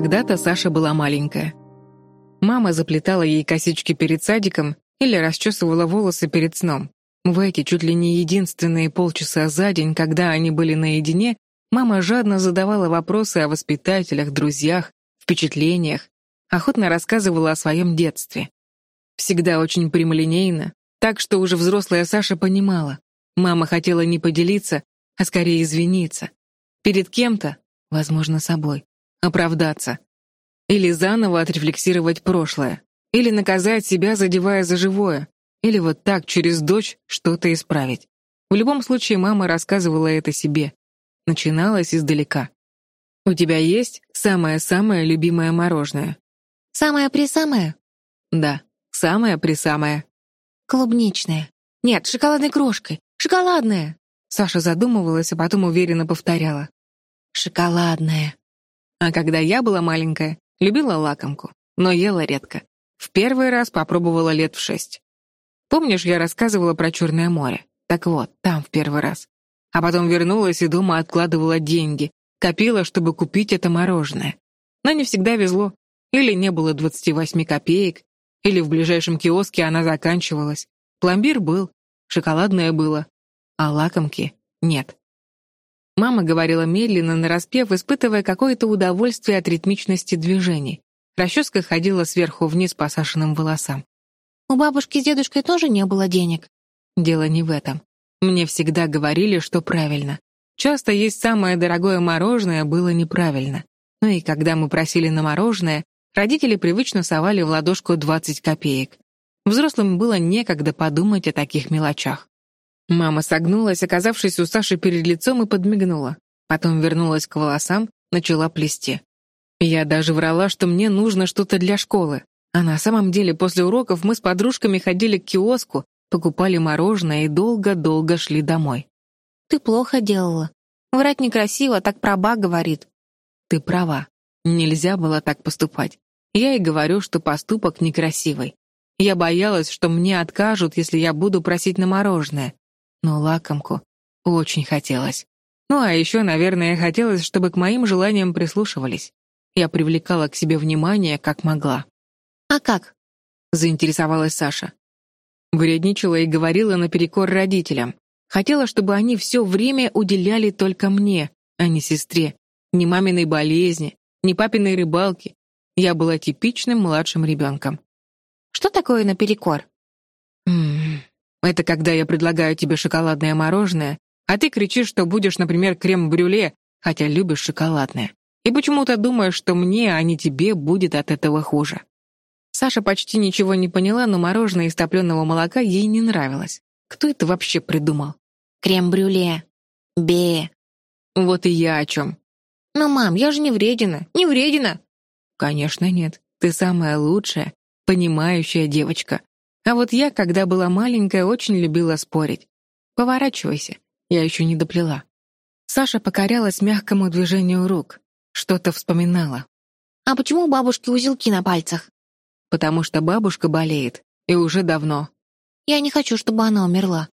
Когда-то Саша была маленькая. Мама заплетала ей косички перед садиком или расчесывала волосы перед сном. В эти чуть ли не единственные полчаса за день, когда они были наедине, мама жадно задавала вопросы о воспитателях, друзьях, впечатлениях, охотно рассказывала о своем детстве. Всегда очень прямолинейно, так что уже взрослая Саша понимала. Мама хотела не поделиться, а скорее извиниться. Перед кем-то, возможно, собой, оправдаться. Или заново отрефлексировать прошлое. Или наказать себя, задевая за живое. Или вот так, через дочь, что-то исправить. В любом случае, мама рассказывала это себе. Начиналось издалека. «У тебя есть самое-самое любимое мороженое?» «Самое-присамое?» «Да, самое-присамое». «Клубничное». «Нет, шоколадной крошкой. Шоколадное!» Саша задумывалась, а потом уверенно повторяла. «Шоколадное». А когда я была маленькая, любила лакомку, но ела редко. В первый раз попробовала лет в шесть. Помнишь, я рассказывала про Черное море? Так вот, там в первый раз. А потом вернулась и дома откладывала деньги, копила, чтобы купить это мороженое. Но не всегда везло. Или не было 28 копеек, или в ближайшем киоске она заканчивалась. Пломбир был, шоколадное было, а лакомки нет. Мама говорила медленно, нараспев, испытывая какое-то удовольствие от ритмичности движений. Расческа ходила сверху вниз по Сашиным волосам. «У бабушки с дедушкой тоже не было денег?» Дело не в этом. Мне всегда говорили, что правильно. Часто есть самое дорогое мороженое было неправильно. Ну и когда мы просили на мороженое, родители привычно совали в ладошку 20 копеек. Взрослым было некогда подумать о таких мелочах. Мама согнулась, оказавшись у Саши перед лицом, и подмигнула. Потом вернулась к волосам, начала плести. Я даже врала, что мне нужно что-то для школы. А на самом деле после уроков мы с подружками ходили к киоску, покупали мороженое и долго-долго шли домой. «Ты плохо делала. Врать некрасиво, так праба говорит». «Ты права. Нельзя было так поступать. Я и говорю, что поступок некрасивый. Я боялась, что мне откажут, если я буду просить на мороженое. Но лакомку очень хотелось. Ну а еще, наверное, хотелось, чтобы к моим желаниям прислушивались. Я привлекала к себе внимание, как могла. «А как?» — заинтересовалась Саша. Вредничала и говорила наперекор родителям. Хотела, чтобы они все время уделяли только мне, а не сестре. Ни маминой болезни, ни папиной рыбалки. Я была типичным младшим ребенком. Что такое наперекор? М-м, это когда я предлагаю тебе шоколадное мороженое, а ты кричишь, что будешь, например, крем-брюле, хотя любишь шоколадное. И почему-то думаешь, что мне, а не тебе будет от этого хуже. Саша почти ничего не поняла, но мороженое из топленого молока ей не нравилось. Кто это вообще придумал? Крем-брюле. Бе. Вот и я о чем. Но, мам, я же не вредина. Не вредина. Конечно, нет. Ты самая лучшая, понимающая девочка. А вот я, когда была маленькая, очень любила спорить. Поворачивайся, я еще не доплела. Саша покорялась мягкому движению рук, что-то вспоминала. «А почему у бабушки узелки на пальцах?» «Потому что бабушка болеет, и уже давно». «Я не хочу, чтобы она умерла».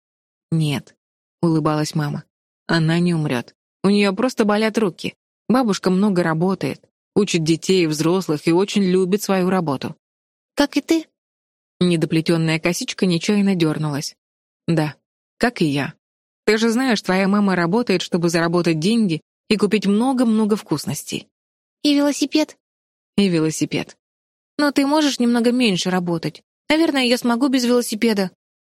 «Нет», — улыбалась мама. «Она не умрет. У нее просто болят руки. Бабушка много работает, учит детей и взрослых и очень любит свою работу. «Как и ты?» Недоплетенная косичка нечаянно дернулась. «Да, как и я. Ты же знаешь, твоя мама работает, чтобы заработать деньги и купить много-много вкусностей». «И велосипед?» «И велосипед». «Но ты можешь немного меньше работать. Наверное, я смогу без велосипеда».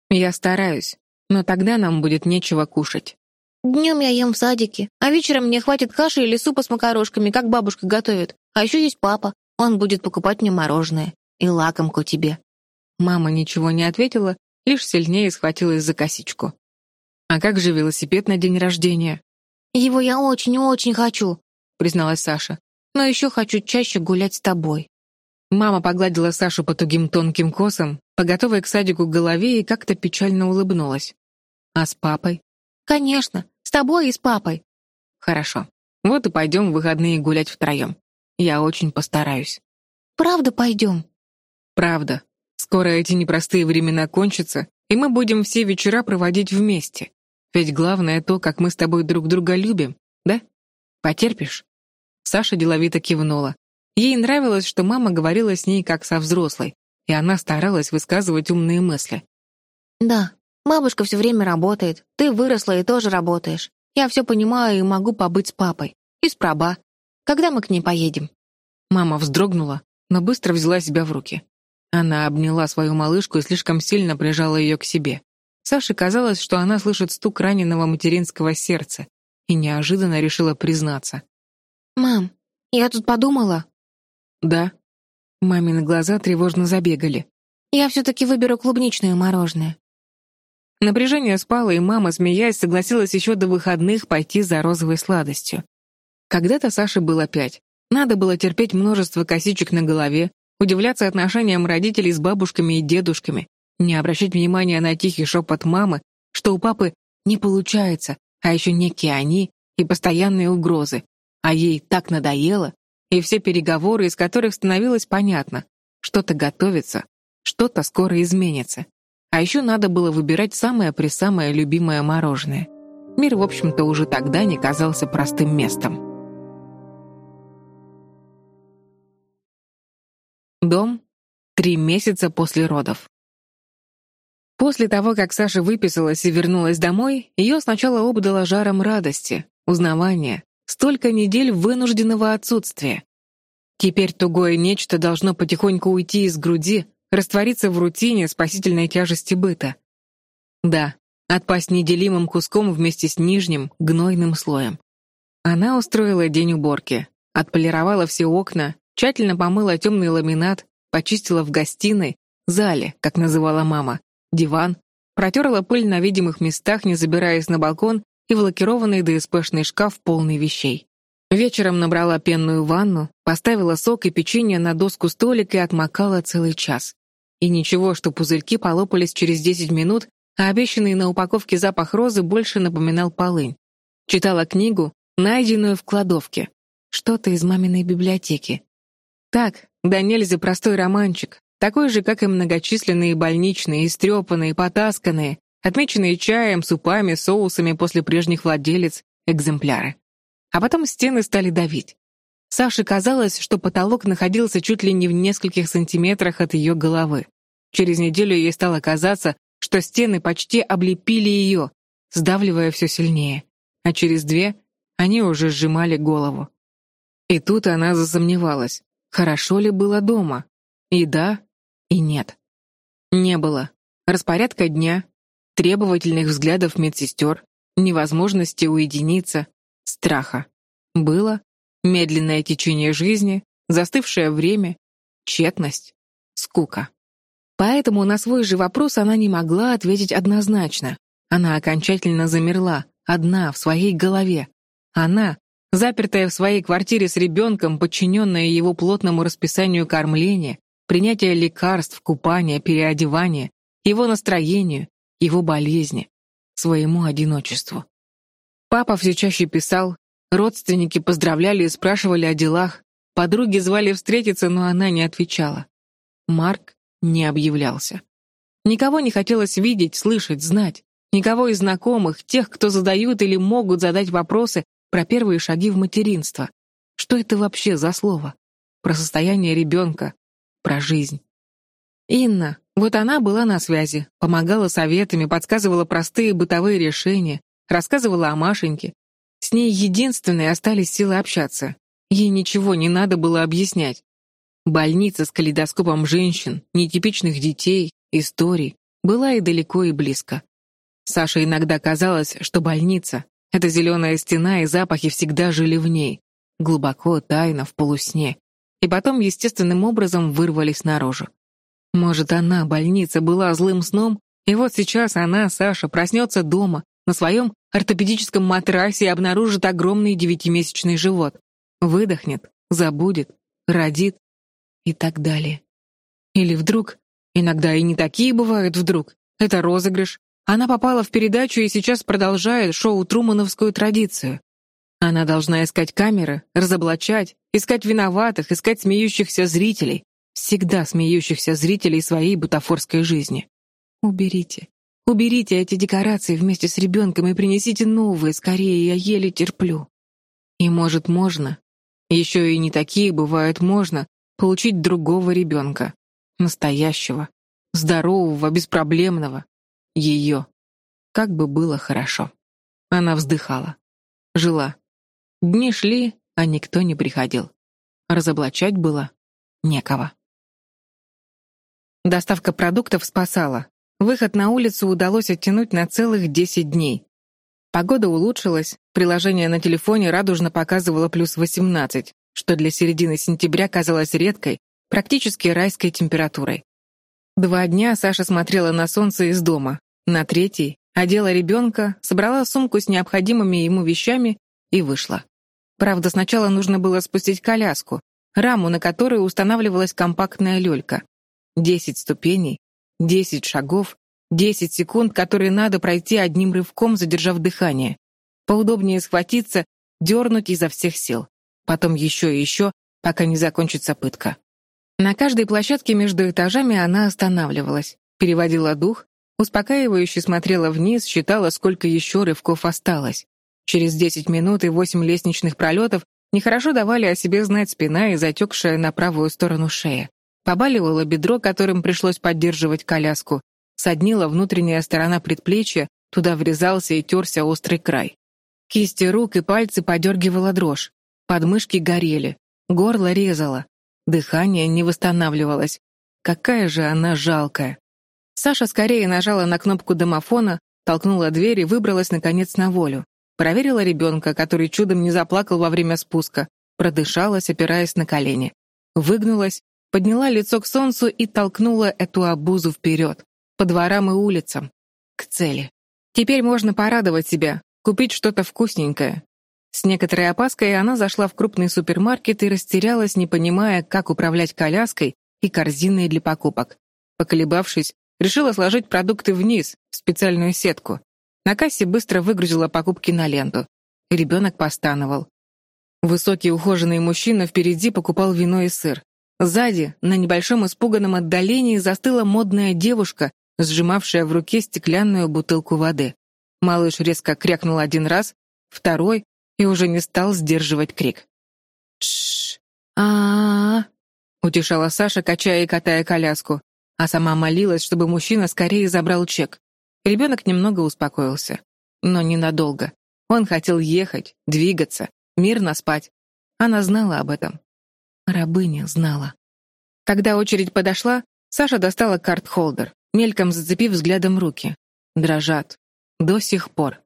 «Я стараюсь, но тогда нам будет нечего кушать». «Днем я ем в садике, а вечером мне хватит каши или супа с макарошками, как бабушка готовит. А еще есть папа, он будет покупать мне мороженое и лакомку тебе». Мама ничего не ответила, лишь сильнее схватилась за косичку. «А как же велосипед на день рождения?» «Его я очень-очень хочу», — призналась Саша. «Но еще хочу чаще гулять с тобой». Мама погладила Сашу по тугим тонким косам, по готовой к садику голове и как-то печально улыбнулась. «А с папой?» «Конечно, с тобой и с папой». «Хорошо. Вот и пойдем в выходные гулять втроем. Я очень постараюсь». «Правда пойдем?» Правда. Скоро эти непростые времена кончатся, и мы будем все вечера проводить вместе. Ведь главное то, как мы с тобой друг друга любим, да? Потерпишь?» Саша деловито кивнула. Ей нравилось, что мама говорила с ней как со взрослой, и она старалась высказывать умные мысли. «Да, бабушка все время работает, ты выросла и тоже работаешь. Я все понимаю и могу побыть с папой. И с праба. Когда мы к ней поедем?» Мама вздрогнула, но быстро взяла себя в руки. Она обняла свою малышку и слишком сильно прижала ее к себе. Саше казалось, что она слышит стук раненого материнского сердца, и неожиданно решила признаться. «Мам, я тут подумала». «Да». Мамины глаза тревожно забегали. «Я все-таки выберу клубничное мороженое». Напряжение спало, и мама, смеясь, согласилась еще до выходных пойти за розовой сладостью. Когда-то Саше было пять. Надо было терпеть множество косичек на голове, удивляться отношениям родителей с бабушками и дедушками, не обращать внимания на тихий шепот мамы, что у папы не получается, а еще некие они и постоянные угрозы. А ей так надоело, и все переговоры, из которых становилось понятно, что-то готовится, что-то скоро изменится. А еще надо было выбирать самое-пресамое любимое мороженое. Мир, в общем-то, уже тогда не казался простым местом. Дом. Три месяца после родов. После того, как Саша выписалась и вернулась домой, ее сначала обдало жаром радости, узнавания, столько недель вынужденного отсутствия. Теперь тугое нечто должно потихоньку уйти из груди, раствориться в рутине спасительной тяжести быта. Да, отпасть неделимым куском вместе с нижним, гнойным слоем. Она устроила день уборки, отполировала все окна, Тщательно помыла темный ламинат, почистила в гостиной, зале, как называла мама, диван, протерла пыль на видимых местах, не забираясь на балкон, и в лакированный ДСПшный шкаф полный вещей. Вечером набрала пенную ванну, поставила сок и печенье на доску столика и отмокала целый час. И ничего, что пузырьки полопались через 10 минут, а обещанный на упаковке запах розы больше напоминал полынь. Читала книгу, найденную в кладовке. Что-то из маминой библиотеки. Так, да нельзя простой романчик, такой же, как и многочисленные больничные, истрепанные, потасканные, отмеченные чаем, супами, соусами после прежних владелец, экземпляры. А потом стены стали давить. Саше казалось, что потолок находился чуть ли не в нескольких сантиметрах от ее головы. Через неделю ей стало казаться, что стены почти облепили ее, сдавливая все сильнее, а через две они уже сжимали голову. И тут она засомневалась. Хорошо ли было дома? И да, и нет. Не было. Распорядка дня, требовательных взглядов медсестер, невозможности уединиться, страха. Было медленное течение жизни, застывшее время, тщетность, скука. Поэтому на свой же вопрос она не могла ответить однозначно. Она окончательно замерла, одна, в своей голове. Она, Запертая в своей квартире с ребенком, подчиненная его плотному расписанию кормления, принятия лекарств, купания, переодевания, его настроению, его болезни, своему одиночеству. Папа все чаще писал, родственники поздравляли и спрашивали о делах, подруги звали встретиться, но она не отвечала. Марк не объявлялся. Никого не хотелось видеть, слышать, знать. Никого из знакомых, тех, кто задают или могут задать вопросы, про первые шаги в материнство. Что это вообще за слово? Про состояние ребенка, про жизнь. Инна, вот она была на связи, помогала советами, подсказывала простые бытовые решения, рассказывала о Машеньке. С ней единственной остались силы общаться. Ей ничего не надо было объяснять. Больница с калейдоскопом женщин, нетипичных детей, историй была и далеко, и близко. Саше иногда казалось, что больница эта зеленая стена и запахи всегда жили в ней, глубоко, тайно, в полусне, и потом естественным образом вырвались наружу. Может, она, больница, была злым сном, и вот сейчас она, Саша, проснется дома, на своем ортопедическом матрасе и обнаружит огромный девятимесячный живот. Выдохнет, забудет, родит и так далее. Или вдруг, иногда и не такие бывают вдруг, это розыгрыш, она попала в передачу и сейчас продолжает шоу-трумановскую традицию. Она должна искать камеры, разоблачать, искать виноватых, искать смеющихся зрителей, всегда смеющихся зрителей своей бутафорской жизни. Уберите. Уберите эти декорации вместе с ребенком и принесите новые, скорее, я еле терплю. И, может, можно, Еще и не такие бывают можно получить другого ребенка. Настоящего, здорового, беспроблемного. Ее. Как бы было хорошо. Она вздыхала. Жила. Дни шли, а никто не приходил. Разоблачать было некого. Доставка продуктов спасала. Выход на улицу удалось оттянуть на целых 10 дней. Погода улучшилась, приложение на телефоне радужно показывало плюс 18, что для середины сентября казалось редкой, практически райской температурой. Два дня Саша смотрела на солнце из дома. На третий одела ребенка, собрала сумку с необходимыми ему вещами и вышла. Правда, сначала нужно было спустить коляску, раму, на которой устанавливалась компактная люлька. Десять ступеней, десять шагов, десять секунд, которые надо пройти одним рывком, задержав дыхание. Поудобнее схватиться, дернуть изо всех сил. Потом еще и еще, пока не закончится пытка. На каждой площадке между этажами она останавливалась, переводила дух, успокаивающе смотрела вниз, считала, сколько еще рывков осталось. Через десять минут и восемь лестничных пролетов нехорошо давали о себе знать спина и затекшая на правую сторону шея. Побаливало бедро, которым пришлось поддерживать коляску. Соднила внутренняя сторона предплечья, туда врезался и терся острый край. Кисти рук и пальцы подергивала дрожь. Подмышки горели. Горло резало. Дыхание не восстанавливалось. Какая же она жалкая. Саша скорее нажала на кнопку домофона, толкнула дверь и выбралась, наконец, на волю. Проверила ребенка, который чудом не заплакал во время спуска, продышалась, опираясь на колени. Выгнулась, подняла лицо к солнцу и толкнула эту обузу вперед, по дворам и улицам, к цели. Теперь можно порадовать себя, купить что-то вкусненькое, с некоторой опаской она зашла в крупный супермаркет и растерялась, не понимая, как управлять коляской и корзиной для покупок. Поколебавшись, решила сложить продукты вниз, в специальную сетку. На кассе быстро выгрузила покупки на ленту. Ребенок постановал. Высокий ухоженный мужчина впереди покупал вино и сыр. Сзади, на небольшом испуганном отдалении, застыла модная девушка, сжимавшая в руке стеклянную бутылку воды. Малыш резко крякнул один раз, второй, и уже не стал сдерживать крик. «Тш! а, -а, -а утешала Саша, качая и катая коляску, а сама молилась, чтобы мужчина скорее забрал чек. Ребенок немного успокоился, но ненадолго. Он хотел ехать, двигаться, мирно спать. Она знала об этом. Рабыня знала. Когда очередь подошла, Саша достала карт-холдер, мельком зацепив взглядом руки. Дрожат. До сих пор.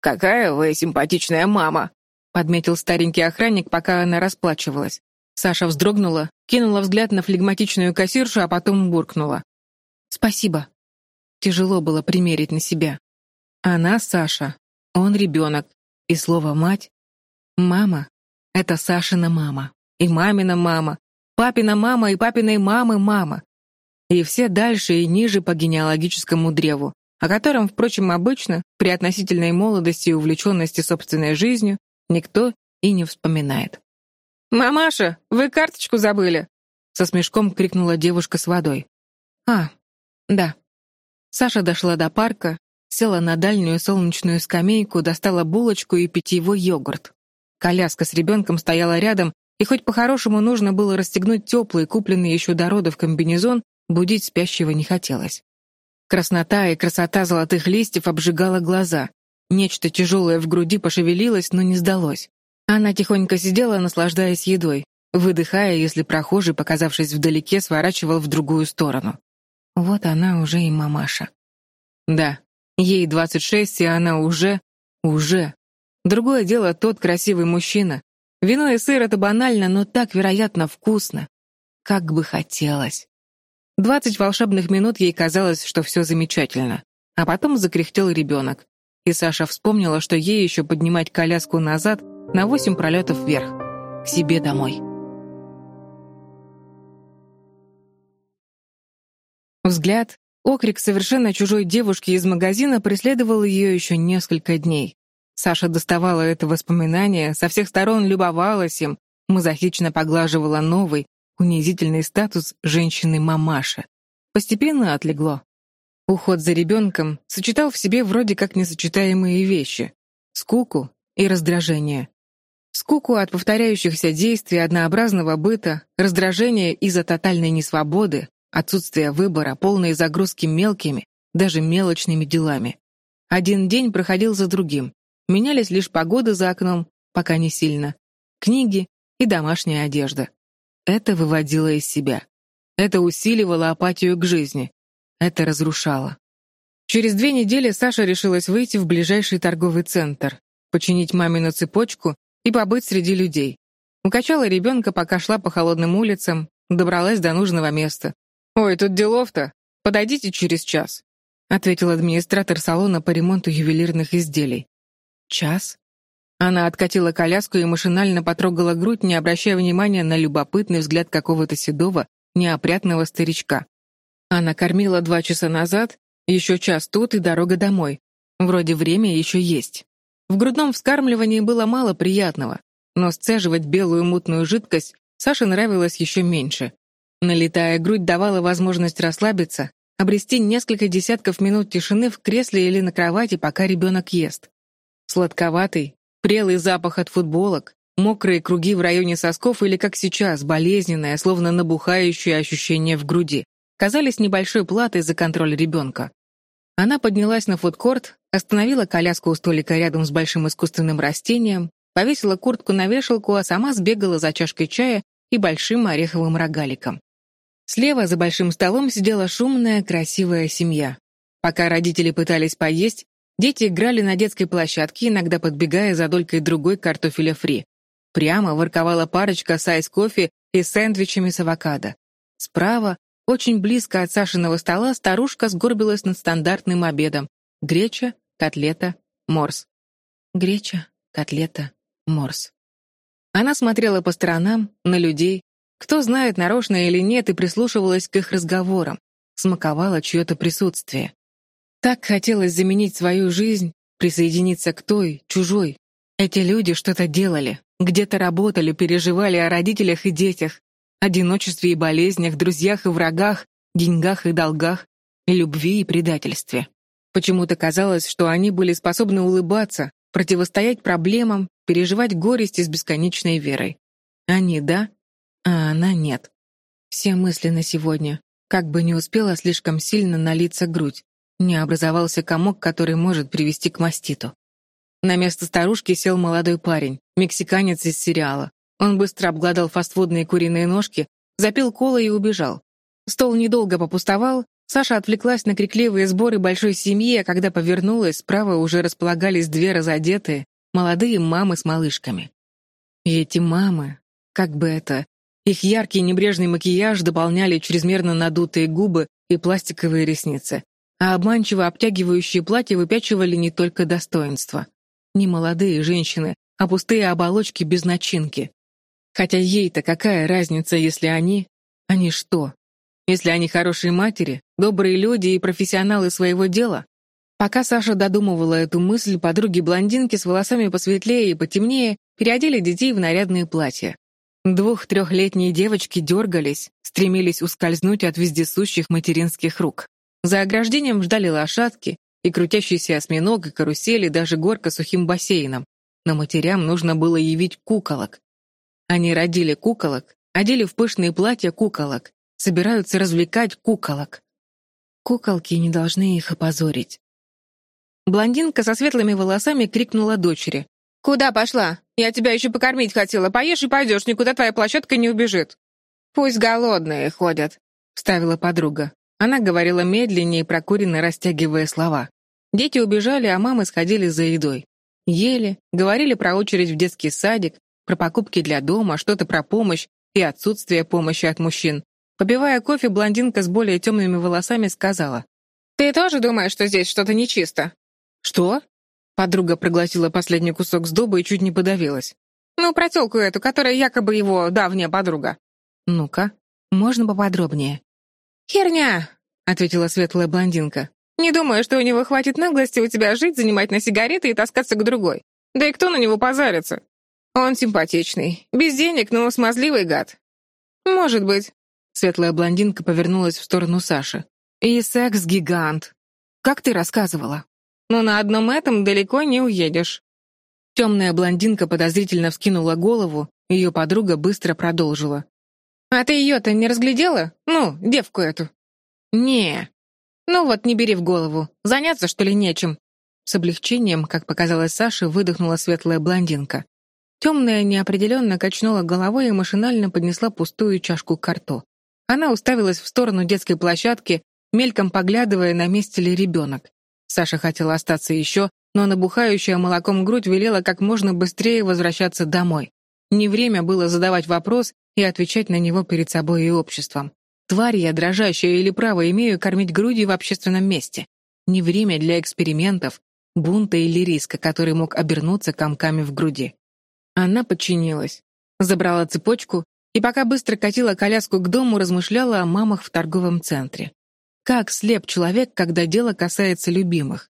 «Какая вы симпатичная мама!» — подметил старенький охранник, пока она расплачивалась. Саша вздрогнула, кинула взгляд на флегматичную кассиршу, а потом буркнула. «Спасибо». Тяжело было примерить на себя. Она Саша, он ребенок, и слово «мать» — «мама» — это Сашина мама, и мамина мама, папина мама и папиной мамы мама. И все дальше и ниже по генеалогическому древу, о котором, впрочем, обычно, при относительной молодости и увлеченности собственной жизнью, никто и не вспоминает. «Мамаша, вы карточку забыли!» Со смешком крикнула девушка с водой. «А, да». Саша дошла до парка, села на дальнюю солнечную скамейку, достала булочку и питьевой йогурт. Коляска с ребенком стояла рядом, и хоть по-хорошему нужно было расстегнуть теплый, купленный еще до родов комбинезон, будить спящего не хотелось. Краснота и красота золотых листьев обжигала глаза. Нечто тяжелое в груди пошевелилось, но не сдалось. Она тихонько сидела, наслаждаясь едой, выдыхая, если прохожий, показавшись вдалеке, сворачивал в другую сторону. Вот она уже и мамаша. Да, ей 26, и она уже... уже. Другое дело тот красивый мужчина. Вино и сыр — это банально, но так, вероятно, вкусно. Как бы хотелось. Двадцать волшебных минут ей казалось, что все замечательно. А потом закряхтел ребенок. И Саша вспомнила, что ей еще поднимать коляску назад на восемь пролетов вверх. К себе домой. Взгляд, окрик совершенно чужой девушки из магазина преследовал ее еще несколько дней. Саша доставала это воспоминание, со всех сторон любовалась им, мазохично поглаживала новый, унизительный статус женщины-мамаши. Постепенно отлегло. Уход за ребенком сочетал в себе вроде как несочетаемые вещи — скуку и раздражение. Скуку от повторяющихся действий, однообразного быта, раздражение из-за тотальной несвободы, отсутствия выбора, полной загрузки мелкими, даже мелочными делами. Один день проходил за другим. Менялись лишь погоды за окном, пока не сильно, книги и домашняя одежда. Это выводило из себя. Это усиливало апатию к жизни. Это разрушало. Через две недели Саша решилась выйти в ближайший торговый центр, починить мамину цепочку и побыть среди людей. Укачала ребенка, пока шла по холодным улицам, добралась до нужного места. «Ой, тут делов-то. Подойдите через час», — ответил администратор салона по ремонту ювелирных изделий. «Час?» Она откатила коляску и машинально потрогала грудь, не обращая внимания на любопытный взгляд какого-то седого, неопрятного старичка. Она кормила два часа назад еще час тут и дорога домой. Вроде время еще есть. В грудном вскармливании было мало приятного, но сцеживать белую мутную жидкость Саше нравилось еще меньше. Налетая грудь давала возможность расслабиться, обрести несколько десятков минут тишины в кресле или на кровати, пока ребенок ест. Сладковатый, прелый запах от футболок, мокрые круги в районе сосков или, как сейчас, болезненное, словно набухающее ощущение в груди, казались небольшой платой за контроль ребенка. Она поднялась на фудкорт, остановила коляску у столика рядом с большим искусственным растением, повесила куртку на вешалку, а сама сбегала за чашкой чая и большим ореховым рогаликом. Слева за большим столом сидела шумная, красивая семья. Пока родители пытались поесть, дети играли на детской площадке, иногда подбегая за долькой другой картофеля фри. Прямо ворковала парочка с айс-кофе и сэндвичами с авокадо. Справа очень близко от Сашиного стола старушка сгорбилась над стандартным обедом. Греча, котлета, морс. Греча, котлета, морс. Она смотрела по сторонам, на людей, кто знает, нарочно или нет, и прислушивалась к их разговорам, смаковала чье-то присутствие. Так хотелось заменить свою жизнь, присоединиться к той, чужой. Эти люди что-то делали, где-то работали, переживали о родителях и детях, одиночестве и болезнях, друзьях и врагах, деньгах и долгах, любви и предательстве. Почему-то казалось, что они были способны улыбаться, противостоять проблемам, переживать горести с бесконечной верой. Они — да, а она — нет. Все мысли на сегодня. Как бы не успела слишком сильно налиться грудь, не образовался комок, который может привести к маститу. На место старушки сел молодой парень, мексиканец из сериала. Он быстро обгладал фастфудные куриные ножки, запил колы и убежал. Стол недолго попустовал, Саша отвлеклась на крикливые сборы большой семьи, а когда повернулась, справа уже располагались две разодетые, молодые мамы с малышками. И эти мамы, как бы это, их яркий небрежный макияж дополняли чрезмерно надутые губы и пластиковые ресницы, а обманчиво обтягивающие платья выпячивали не только достоинство. Не молодые женщины, а пустые оболочки без начинки. Хотя ей-то какая разница, если они... Они что? Если они хорошие матери, добрые люди и профессионалы своего дела? Пока Саша додумывала эту мысль, подруги-блондинки с волосами посветлее и потемнее переодели детей в нарядные платья. Двух-трехлетние девочки дергались, стремились ускользнуть от вездесущих материнских рук. За ограждением ждали лошадки, и крутящийся осьминог, и карусели, даже горка с сухим бассейном. Но матерям нужно было явить куколок, они родили куколок, одели в пышные платья куколок, собираются развлекать куколок. Куколки не должны их опозорить. Блондинка со светлыми волосами крикнула дочери. «Куда пошла? Я тебя еще покормить хотела. Поешь и пойдешь, никуда твоя площадка не убежит». «Пусть голодные ходят», — вставила подруга. Она говорила медленнее, прокуренно растягивая слова. Дети убежали, а мамы сходили за едой. Ели, говорили про очередь в детский садик, про покупки для дома, что-то про помощь и отсутствие помощи от мужчин. Попивая кофе, блондинка с более темными волосами сказала. «Ты тоже думаешь, что здесь что-то нечисто?» «Что?» Подруга проглотила последний кусок сдоба и чуть не подавилась. «Ну, про тёлку эту, которая якобы его давняя подруга». «Ну-ка, можно поподробнее?» «Херня!» — ответила светлая блондинка. «Не думаю, что у него хватит наглости у тебя жить, занимать на сигареты и таскаться к другой. Да и кто на него позарится? Он симпатичный. Без денег, но смазливый гад. Может быть. Светлая блондинка повернулась в сторону Саши. И секс-гигант. Как ты рассказывала. Но на одном этом далеко не уедешь. Темная блондинка подозрительно вскинула голову, ее подруга быстро продолжила. «А ты ее-то не разглядела? Ну, девку эту?» «Не. Ну вот, не бери в голову. Заняться, что ли, нечем?» С облегчением, как показалось Саше, выдохнула светлая блондинка. Темная неопределенно качнула головой и машинально поднесла пустую чашку к рту. Она уставилась в сторону детской площадки, мельком поглядывая, на месте ли ребенок. Саша хотела остаться еще, но набухающая молоком грудь велела как можно быстрее возвращаться домой. Не время было задавать вопрос и отвечать на него перед собой и обществом. Тварь я, дрожащая или право имею кормить грудью в общественном месте. Не время для экспериментов, бунта или риска, который мог обернуться комками в груди. Она подчинилась, забрала цепочку и пока быстро катила коляску к дому, размышляла о мамах в торговом центре. Как слеп человек, когда дело касается любимых?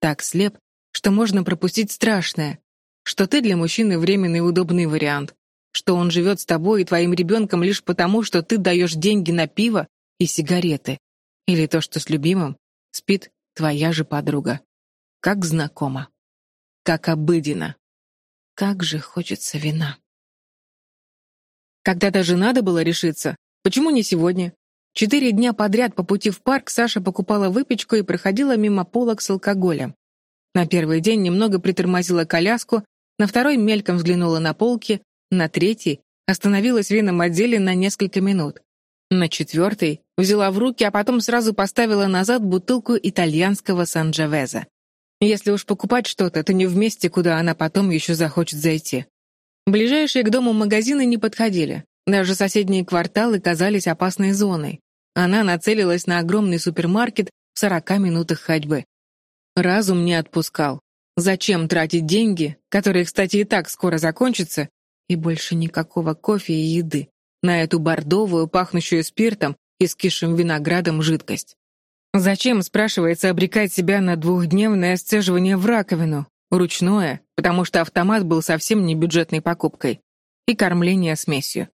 Так слеп, что можно пропустить страшное, что ты для мужчины временный удобный вариант, что он живет с тобой и твоим ребенком лишь потому, что ты даешь деньги на пиво и сигареты, или то, что с любимым спит твоя же подруга. Как знакомо. Как обыденно. Как же хочется вина. Когда даже надо было решиться, почему не сегодня? Четыре дня подряд по пути в парк Саша покупала выпечку и проходила мимо полок с алкоголем. На первый день немного притормозила коляску, на второй мельком взглянула на полки, на третий остановилась в винном отделе на несколько минут. На четвертый взяла в руки, а потом сразу поставила назад бутылку итальянского Санджавеза. Если уж покупать что-то, то не в месте, куда она потом еще захочет зайти. Ближайшие к дому магазины не подходили. Даже соседние кварталы казались опасной зоной. Она нацелилась на огромный супермаркет в 40 минутах ходьбы. Разум не отпускал. Зачем тратить деньги, которые, кстати, и так скоро закончатся, и больше никакого кофе и еды, на эту бордовую, пахнущую спиртом и скисшим виноградом жидкость? Зачем, спрашивается, обрекать себя на двухдневное сцеживание в раковину, ручное, потому что автомат был совсем не бюджетной покупкой, и кормление смесью.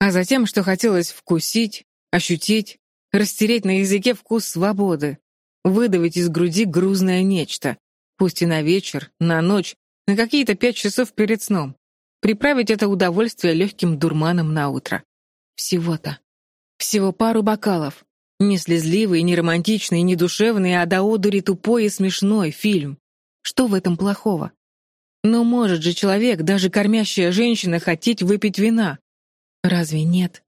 А затем, что хотелось вкусить, ощутить, растереть на языке вкус свободы, выдавить из груди грузное нечто, пусть и на вечер, на ночь, на какие-то пять часов перед сном. Приправить это удовольствие легким дурманом на утро. Всего-то. Всего пару бокалов. Не слезливый, не романтичный, не душевный, а до одури тупой и смешной фильм. Что в этом плохого? Но может же человек, даже кормящая женщина, хотеть выпить вина. Разве нет?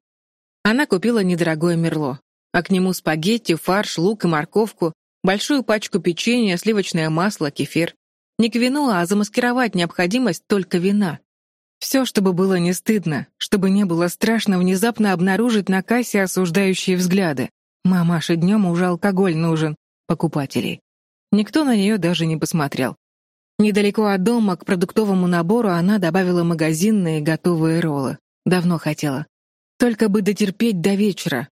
Она купила недорогое мерло, а к нему спагетти, фарш, лук и морковку, большую пачку печенья, сливочное масло, кефир. Не к вину, а замаскировать необходимость только вина. Все, чтобы было не стыдно, чтобы не было страшно внезапно обнаружить на кассе осуждающие взгляды. Мамаша днем уже алкоголь нужен, покупателей. Никто на нее даже не посмотрел. Недалеко от дома к продуктовому набору она добавила магазинные готовые роллы. Давно хотела. Только бы дотерпеть до вечера.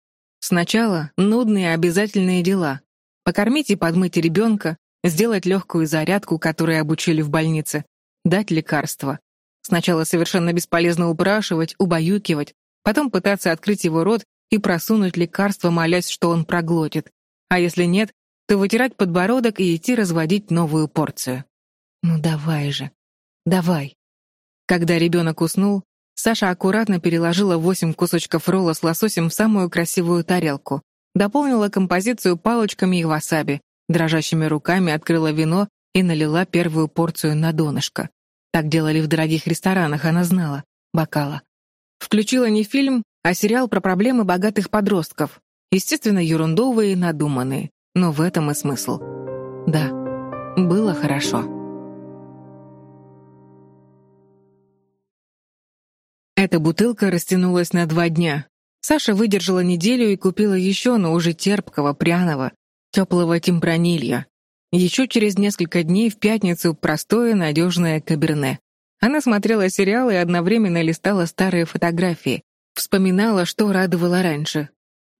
Сначала нудные обязательные дела. Покормить и подмыть ребенка, сделать легкую зарядку, которой обучили в больнице, дать лекарства. Сначала совершенно бесполезно упрашивать, убаюкивать, потом пытаться открыть его рот и просунуть лекарство, молясь, что он проглотит. А если нет, то вытирать подбородок и идти разводить новую порцию. Ну давай же, давай. Когда ребенок уснул, Саша аккуратно переложила восемь кусочков ролла с лососем в самую красивую тарелку, дополнила композицию палочками и васаби, дрожащими руками открыла вино и налила первую порцию на донышко. Так делали в дорогих ресторанах, она знала, бокала. Включила не фильм, а сериал про проблемы богатых подростков. Естественно, ерундовые и надуманные, но в этом и смысл. Да, было хорошо. Эта бутылка растянулась на два дня. Саша выдержала неделю и купила еще, но уже терпкого, пряного, теплого темпранилья. Еще через несколько дней в пятницу простое, надежное каберне. Она смотрела сериалы и одновременно листала старые фотографии. Вспоминала, что радовало раньше.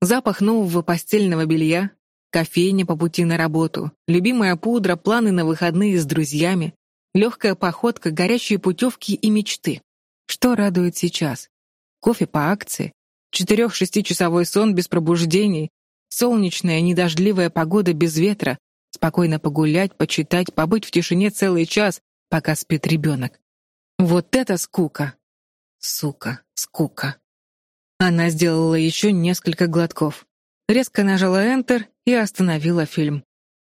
Запах нового постельного белья, кофейня по пути на работу, любимая пудра, планы на выходные с друзьями, легкая походка, горячие путевки и мечты. Что радует сейчас? Кофе по акции, четырех-шестичасовой сон без пробуждений, солнечная, недождливая погода без ветра, спокойно погулять, почитать, побыть в тишине целый час, пока спит ребенок. Вот это скука! Сука, скука. Она сделала еще несколько глотков. Резко нажала Enter и остановила фильм.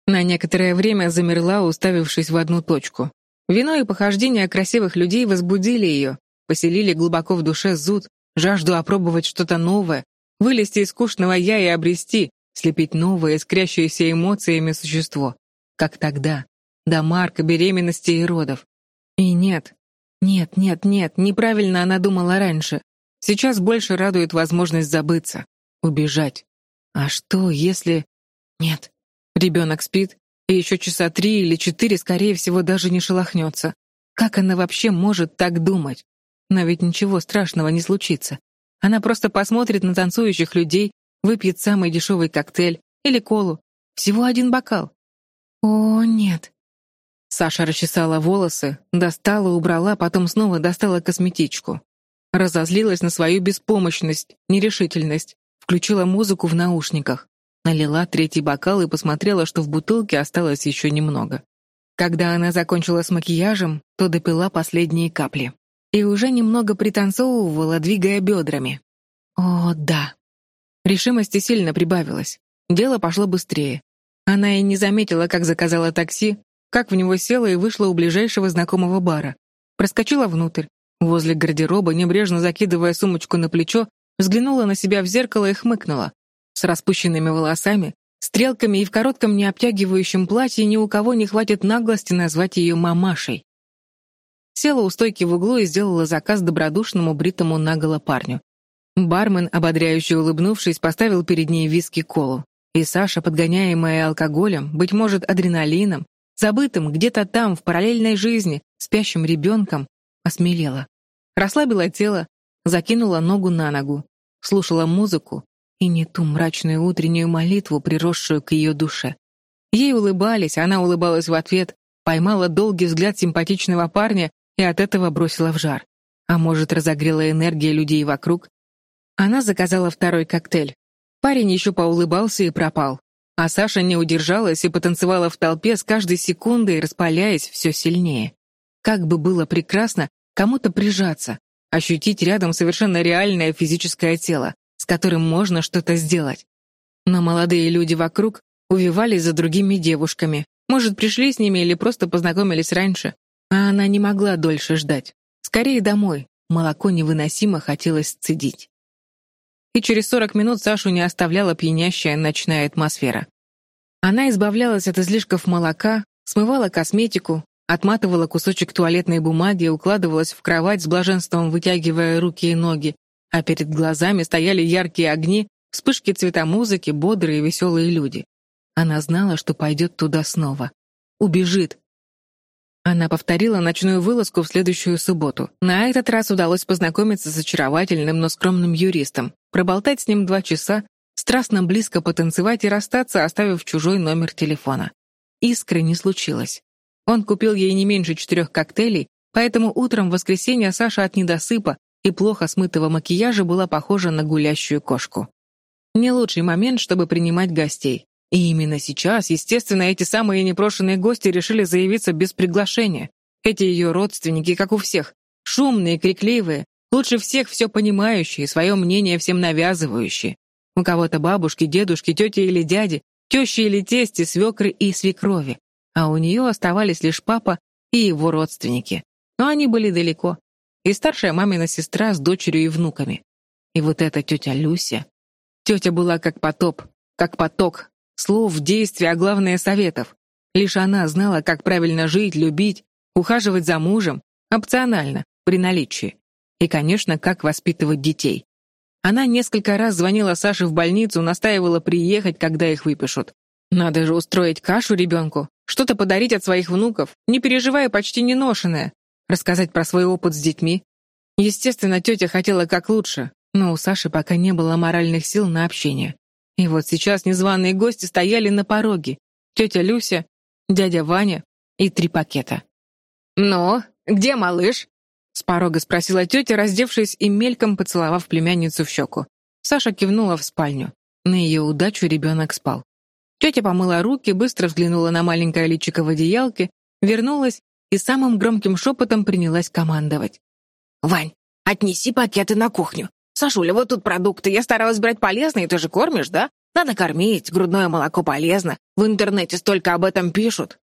На некоторое время замерла, уставившись в одну точку. Вино и похождения красивых людей возбудили ее, поселили глубоко в душе зуд, жажду опробовать что-то новое, вылезти из скучного «я» и обрести, слепить новое, искрящееся эмоциями существо. Как тогда, до Марка, беременности и родов. И нет, нет, нет, нет, неправильно она думала раньше. Сейчас больше радует возможность забыться, убежать. А что, если... Нет, ребенок спит, и еще часа три или четыре, скорее всего, даже не шелохнется. Как она вообще может так думать? Но ведь ничего страшного не случится. Она просто посмотрит на танцующих людей, выпьет самый дешевый коктейль или колу. Всего один бокал. О, нет. Саша расчесала волосы, достала, убрала, потом снова достала косметичку. Разозлилась на свою беспомощность, нерешительность, включила музыку в наушниках, налила третий бокал и посмотрела, что в бутылке осталось еще немного. Когда она закончила с макияжем, то допила последние капли. И уже немного пританцовывала, двигая бедрами. О, да. Решимости сильно прибавилось. Дело пошло быстрее. Она и не заметила, как заказала такси, как в него села и вышла у ближайшего знакомого бара. Проскочила внутрь. Возле гардероба, небрежно закидывая сумочку на плечо, взглянула на себя в зеркало и хмыкнула. С распущенными волосами, стрелками и в коротком необтягивающем платье ни у кого не хватит наглости назвать ее мамашей. Села у стойки в углу и сделала заказ добродушному бритому наголо парню. Бармен, ободряюще улыбнувшись, поставил перед ней виски-колу. И Саша, подгоняемая алкоголем, быть может, адреналином, забытым где-то там, в параллельной жизни, спящим ребенком, осмелела. Расслабила тело, закинула ногу на ногу, слушала музыку и не ту мрачную утреннюю молитву, приросшую к ее душе. Ей улыбались, она улыбалась в ответ, поймала долгий взгляд симпатичного парня и от этого бросила в жар. А может, разогрела энергия людей вокруг? Она заказала второй коктейль. Парень еще поулыбался и пропал. А Саша не удержалась и потанцевала в толпе с каждой секундой, распаляясь все сильнее. Как бы было прекрасно кому-то прижаться, ощутить рядом совершенно реальное физическое тело, с которым можно что-то сделать. Но молодые люди вокруг увивались за другими девушками. Может, пришли с ними или просто познакомились раньше. А она не могла дольше ждать. Скорее домой. Молоко невыносимо хотелось сцедить и через 40 минут Сашу не оставляла пьянящая ночная атмосфера. Она избавлялась от излишков молока, смывала косметику, отматывала кусочек туалетной бумаги и укладывалась в кровать с блаженством, вытягивая руки и ноги, а перед глазами стояли яркие огни, вспышки цвета музыки, бодрые и веселые люди. Она знала, что пойдет туда снова. Убежит, она повторила ночную вылазку в следующую субботу. На этот раз удалось познакомиться с очаровательным, но скромным юристом, проболтать с ним два часа, страстно близко потанцевать и расстаться, оставив чужой номер телефона. Искры не случилось. Он купил ей не меньше четырех коктейлей, поэтому утром в воскресенье Саша от недосыпа и плохо смытого макияжа была похожа на гулящую кошку. Не лучший момент, чтобы принимать гостей. И именно сейчас, естественно, эти самые непрошенные гости решили заявиться без приглашения. Эти ее родственники, как у всех, шумные, крикливые, лучше всех все понимающие, свое мнение всем навязывающие. У кого-то бабушки, дедушки, тети или дяди, тещи или тести, свекры и свекрови. А у нее оставались лишь папа и его родственники. Но они были далеко. И старшая мамина сестра с дочерью и внуками. И вот эта тетя Люся. Тетя была как потоп, как поток, Слов, действий, а главное советов. Лишь она знала, как правильно жить, любить, ухаживать за мужем, опционально, при наличии. И, конечно, как воспитывать детей. Она несколько раз звонила Саше в больницу, настаивала приехать, когда их выпишут. Надо же устроить кашу ребенку, что-то подарить от своих внуков, не переживая почти не ношенное, рассказать про свой опыт с детьми. Естественно, тетя хотела как лучше, но у Саши пока не было моральных сил на общение. И вот сейчас незваные гости стояли на пороге. Тетя Люся, дядя Ваня и три пакета. «Ну, где малыш?» — с порога спросила тетя, раздевшись и мельком поцеловав племянницу в щеку. Саша кивнула в спальню. На ее удачу ребенок спал. Тетя помыла руки, быстро взглянула на маленькое личико в одеялке, вернулась и самым громким шепотом принялась командовать. «Вань, отнеси пакеты на кухню. Сашуля, вот тут продукты. Я старалась брать полезные, ты же кормишь, да? Надо кормить, грудное молоко полезно. В интернете столько об этом пишут».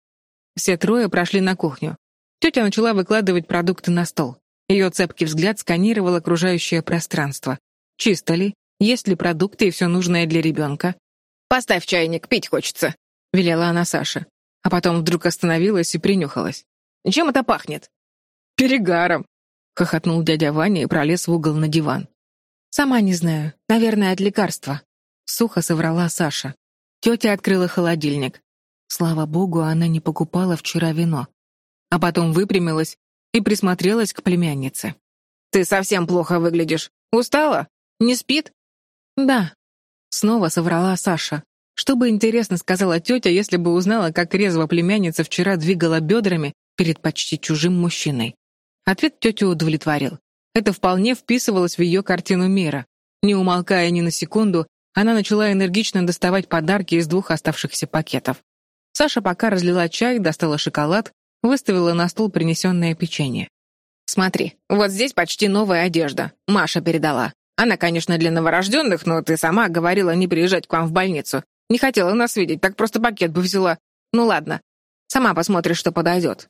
Все трое прошли на кухню. Тетя начала выкладывать продукты на стол. Ее цепкий взгляд сканировал окружающее пространство. Чисто ли? Есть ли продукты и все нужное для ребенка? «Поставь чайник, пить хочется», — велела она Саше. А потом вдруг остановилась и принюхалась. «Чем это пахнет?» «Перегаром», — хохотнул дядя Ваня и пролез в угол на диван. «Сама не знаю. Наверное, от лекарства», — сухо соврала Саша. Тетя открыла холодильник. Слава богу, она не покупала вчера вино. А потом выпрямилась и присмотрелась к племяннице. «Ты совсем плохо выглядишь. Устала? Не спит?» «Да», — снова соврала Саша. Что бы интересно сказала тетя, если бы узнала, как резво племянница вчера двигала бедрами перед почти чужим мужчиной. Ответ тетю удовлетворил. Это вполне вписывалось в ее картину мира. Не умолкая ни на секунду, она начала энергично доставать подарки из двух оставшихся пакетов. Саша пока разлила чай, достала шоколад, выставила на стол принесенное печенье. «Смотри, вот здесь почти новая одежда. Маша передала. Она, конечно, для новорожденных, но ты сама говорила не приезжать к вам в больницу. Не хотела нас видеть, так просто пакет бы взяла. Ну ладно, сама посмотришь, что подойдет».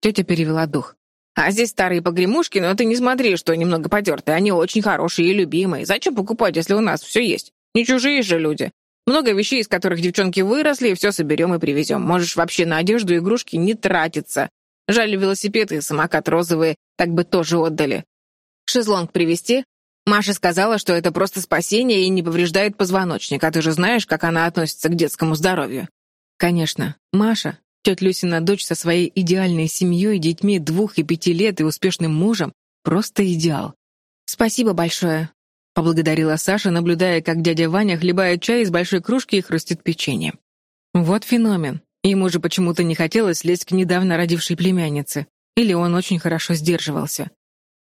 Тетя перевела дух. «А здесь старые погремушки, но ты не смотри, что немного потертые. Они очень хорошие и любимые. Зачем покупать, если у нас все есть? Не чужие же люди. Много вещей, из которых девчонки выросли, и все соберем и привезем. Можешь вообще на одежду и игрушки не тратиться. Жаль, велосипед и самокат розовые так бы тоже отдали. Шезлонг привезти? Маша сказала, что это просто спасение и не повреждает позвоночник, а ты же знаешь, как она относится к детскому здоровью. Конечно, Маша, тетя Люсина дочь со своей идеальной семьей, детьми двух и пяти лет и успешным мужем, просто идеал. Спасибо большое, — поблагодарила Саша, наблюдая, как дядя Ваня хлебает чай из большой кружки и хрустит печенье. Вот феномен. Ему же почему-то не хотелось лезть к недавно родившей племяннице. Или он очень хорошо сдерживался.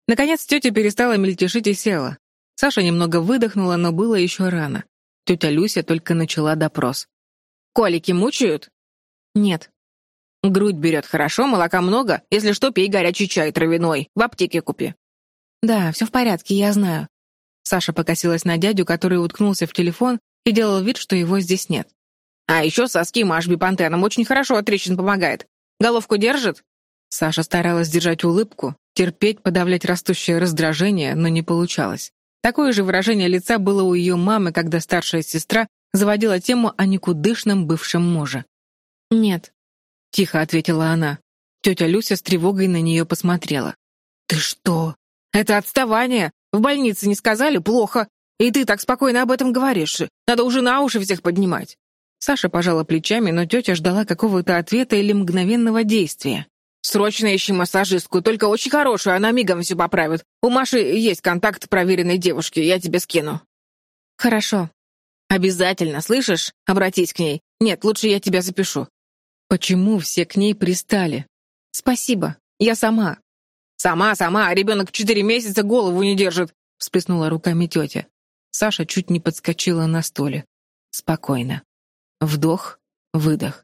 Наконец тетя перестала мельтешить и села. Саша немного выдохнула, но было еще рано. Тетя Люся только начала допрос. «Колики мучают?» «Нет». «Грудь берет хорошо, молока много. Если что, пей горячий чай травяной. В аптеке купи». «Да, все в порядке, я знаю». Саша покосилась на дядю, который уткнулся в телефон и делал вид, что его здесь нет. «А еще соски маш бипантеном очень хорошо от трещин помогает. Головку держит?» Саша старалась держать улыбку, Терпеть, подавлять растущее раздражение, но не получалось. Такое же выражение лица было у ее мамы, когда старшая сестра заводила тему о никудышном бывшем муже. «Нет», — тихо ответила она. Тетя Люся с тревогой на нее посмотрела. «Ты что? Это отставание. В больнице не сказали? Плохо. И ты так спокойно об этом говоришь. Надо уже на уши всех поднимать». Саша пожала плечами, но тетя ждала какого-то ответа или мгновенного действия. Срочно ищи массажистку, только очень хорошую, она мигом все поправит. У Маши есть контакт проверенной девушки, я тебе скину». «Хорошо». «Обязательно, слышишь? Обратись к ней. Нет, лучше я тебя запишу». «Почему все к ней пристали?» «Спасибо. Я сама». «Сама, сама, а ребенок четыре месяца голову не держит», — всплеснула руками тетя. Саша чуть не подскочила на столе. Спокойно. Вдох, выдох.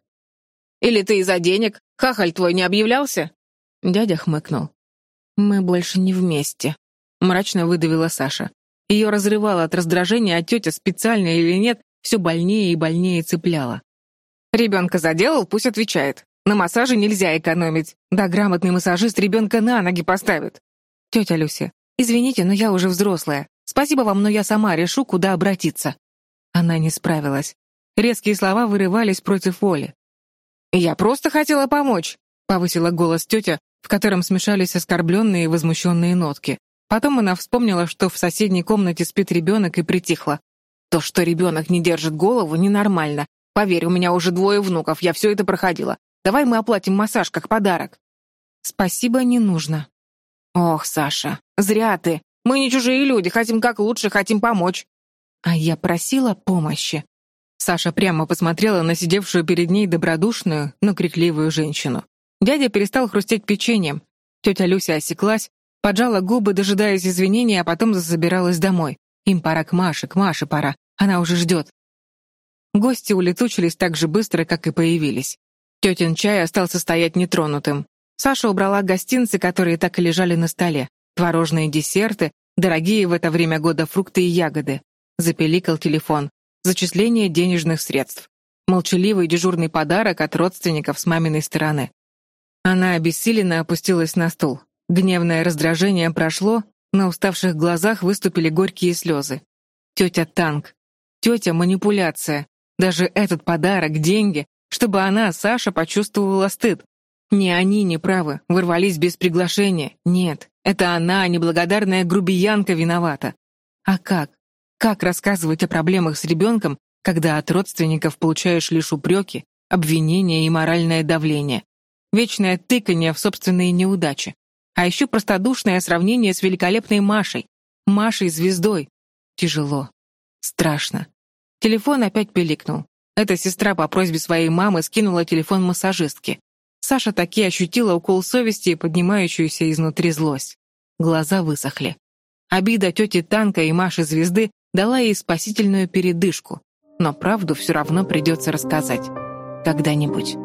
Или ты из-за денег? Хахаль твой не объявлялся?» Дядя хмыкнул. «Мы больше не вместе», — мрачно выдавила Саша. Ее разрывало от раздражения, а тетя, специально или нет, все больнее и больнее цепляла. «Ребенка заделал, пусть отвечает. На массаже нельзя экономить. Да грамотный массажист ребенка на ноги поставит». «Тетя Люся, извините, но я уже взрослая. Спасибо вам, но я сама решу, куда обратиться». Она не справилась. Резкие слова вырывались против воли. «Я просто хотела помочь», — повысила голос тетя, в котором смешались оскорбленные и возмущенные нотки. Потом она вспомнила, что в соседней комнате спит ребенок, и притихла. «То, что ребенок не держит голову, ненормально. Поверь, у меня уже двое внуков, я все это проходила. Давай мы оплатим массаж как подарок». «Спасибо, не нужно». «Ох, Саша, зря ты. Мы не чужие люди, хотим как лучше, хотим помочь». А я просила помощи. Саша прямо посмотрела на сидевшую перед ней добродушную, но крикливую женщину. Дядя перестал хрустеть печеньем. Тетя Люся осеклась, поджала губы, дожидаясь извинений, а потом засобиралась домой. Им пора к Маше, к Маше пора. Она уже ждет. Гости улетучились так же быстро, как и появились. Тетин чай остался стоять нетронутым. Саша убрала гостинцы, которые так и лежали на столе. Творожные десерты, дорогие в это время года фрукты и ягоды. Запеликал телефон. Зачисление денежных средств. Молчаливый дежурный подарок от родственников с маминой стороны. Она обессиленно опустилась на стул. Гневное раздражение прошло, на уставших глазах выступили горькие слезы. Тетя Танк. Тетя Манипуляция. Даже этот подарок, деньги, чтобы она, Саша, почувствовала стыд. Не они не правы, ворвались без приглашения. Нет, это она, неблагодарная грубиянка, виновата. А как? Как рассказывать о проблемах с ребенком, когда от родственников получаешь лишь упреки, обвинения и моральное давление? Вечное тыканье в собственные неудачи. А еще простодушное сравнение с великолепной Машей. Машей-звездой. Тяжело. Страшно. Телефон опять пиликнул. Эта сестра по просьбе своей мамы скинула телефон массажистки. Саша таки ощутила укол совести и поднимающуюся изнутри злость. Глаза высохли. Обида тети Танка и Маши Звезды дала ей спасительную передышку, но правду все равно придется рассказать. Когда-нибудь.